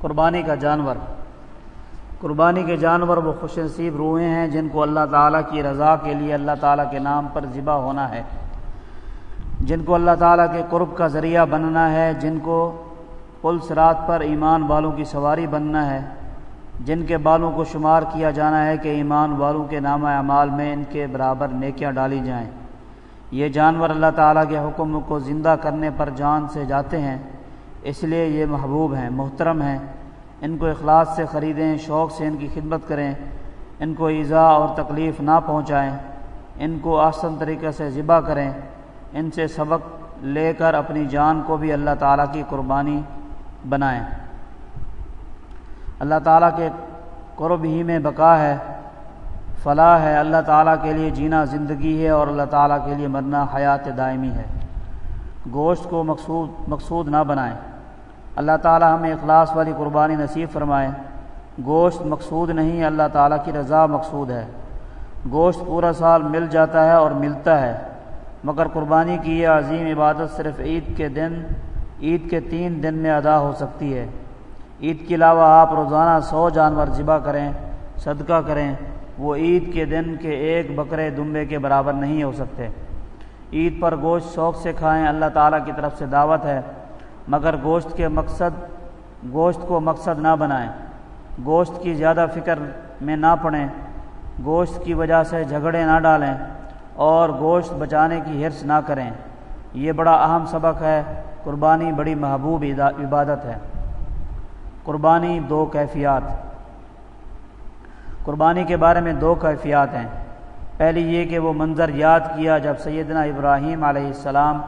قربانی کا جانور۔ قربانی کے جانور وہ خوش نصیب روحیں ہیں جن کو اللہ تعالیٰ کی رضا کے لیے اللہ تعالیٰ کے نام پر ذبح ہونا ہے۔ جن کو اللہ تعالیٰ کے قرب کا ذریعہ بننا ہے، جن کو پل سرات پر ایمان والوں کی سواری بننا ہے۔ جن کے بالوں کو شمار کیا جانا ہے کہ ایمان والوں کے نام اعمال میں ان کے برابر نیکیاں ڈالی جائیں۔ یہ جانور اللہ تعالیٰ کے حکم کو زندہ کرنے پر جان سے جاتے ہیں۔ اس لیے یہ محبوب ہیں، محترم ہیں۔ ان کو اخلاص سے خریدیں، شوق سے ان کی خدمت کریں۔ ان کو ایزا اور تکلیف نہ پہنچائیں۔ ان کو آسن طریقے سے ذبح کریں۔ ان سے سبق لے کر اپنی جان کو بھی اللہ تعالیٰ کی قربانی بنائیں۔ اللہ تعالیٰ کے قرب ہی میں بقا ہے، فلاح ہے۔ اللہ تعالیٰ کے لیے جینا زندگی ہے اور اللہ تعالیٰ کے لیے مرنا حیات دائمی ہے۔ گوشت کو مقصود مقصود نہ بنائیں۔ اللہ تعالیٰ ہمیں اخلاص والی قربانی نصیب فرمائیں گوشت مقصود نہیں، اللہ تعالیٰ کی رضا مقصود ہے۔ گوشت پورا سال مل جاتا ہے اور ملتا ہے۔ مگر قربانی کی یہ عظیم عبادت صرف عید کے دن، عید کے تین دن میں ادا ہو سکتی ہے۔ عید کے علاوہ آپ روزانہ سو جانور ذبح کریں، صدقہ کریں، وہ عید کے دن کے ایک بکرے دمبے کے برابر نہیں ہو سکتے۔ عید پر گوشت شوق سے کھائیں، اللہ تعالیٰ کی طرف سے دعوت ہے۔ مگر گوشت کے مقصد، گوشت کو مقصد نہ بنائیں۔ گوشت کی زیادہ فکر میں نہ پڑیں۔ گوشت کی وجہ سے جھگڑے نہ ڈالیں اور گوشت بچانے کی حرص نہ کریں۔ یہ بڑا اہم سبق ہے۔ قربانی بڑی محبوب عبادت ہے۔ قربانی دو کیفیات۔ قربانی کے بارے میں دو کیفیات ہیں۔ پہلی یہ کہ وہ منظر یاد کیا جب سیدنا ابراہیم علیہ السلام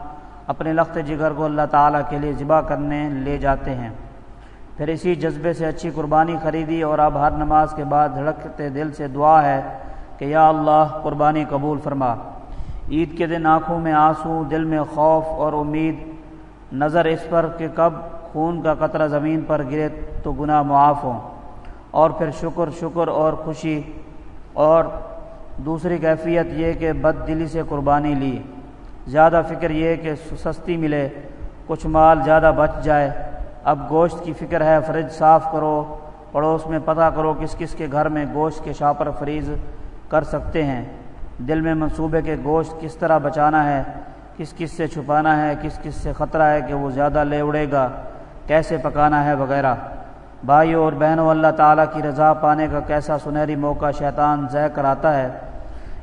اپنے لخت جگر کو اللہ تعالیٰ کے لیے ذبح کرنے لے جاتے ہیں۔ پھر اسی جذبے سے اچھی قربانی خریدی اور اب ہر نماز کے بعد دھڑکتے دل سے دعا ہے کہ یا اللہ قربانی قبول فرما۔ عید کے دن آنکھوں میں آنسو، دل میں خوف اور امید، نظر اس پر کہ کب خون کا قطرہ زمین پر گرے تو گناہ معاف ہوں۔ اور پھر شکر شکر اور خوشی اور دوسری کیفیت یہ کہ بد دلی سے قربانی لی۔ زیادہ فکر یہ کہ سستی ملے، کچھ مال زیادہ بچ جائے۔ اب گوشت کی فکر ہے، فریج صاف کرو۔ پڑوس میں پتہ کرو کس کس کے گھر میں گوشت کے شاپر فریز کر سکتے ہیں۔ دل میں منصوبے کے گوشت کس طرح بچانا ہے، کس کس سے چھپانا ہے، کس کس سے خطرہ ہے کہ وہ زیادہ لے اڑے گا، کیسے پکانا ہے وغیرہ۔ بھائیوں اور بہنوں اللہ تعالیٰ کی رضا پانے کا کیسا سنہری موقع شیطان ضے کراتا ہے۔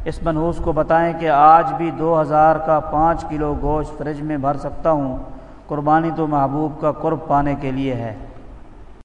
اس منحوس کو بتائیں کہ آج بھی دو ہزار کا پانچ کلو گوشت فریج میں بھر سکتا ہوں، قربانی تو محبوب کا قرب پانے کے لیے ہے۔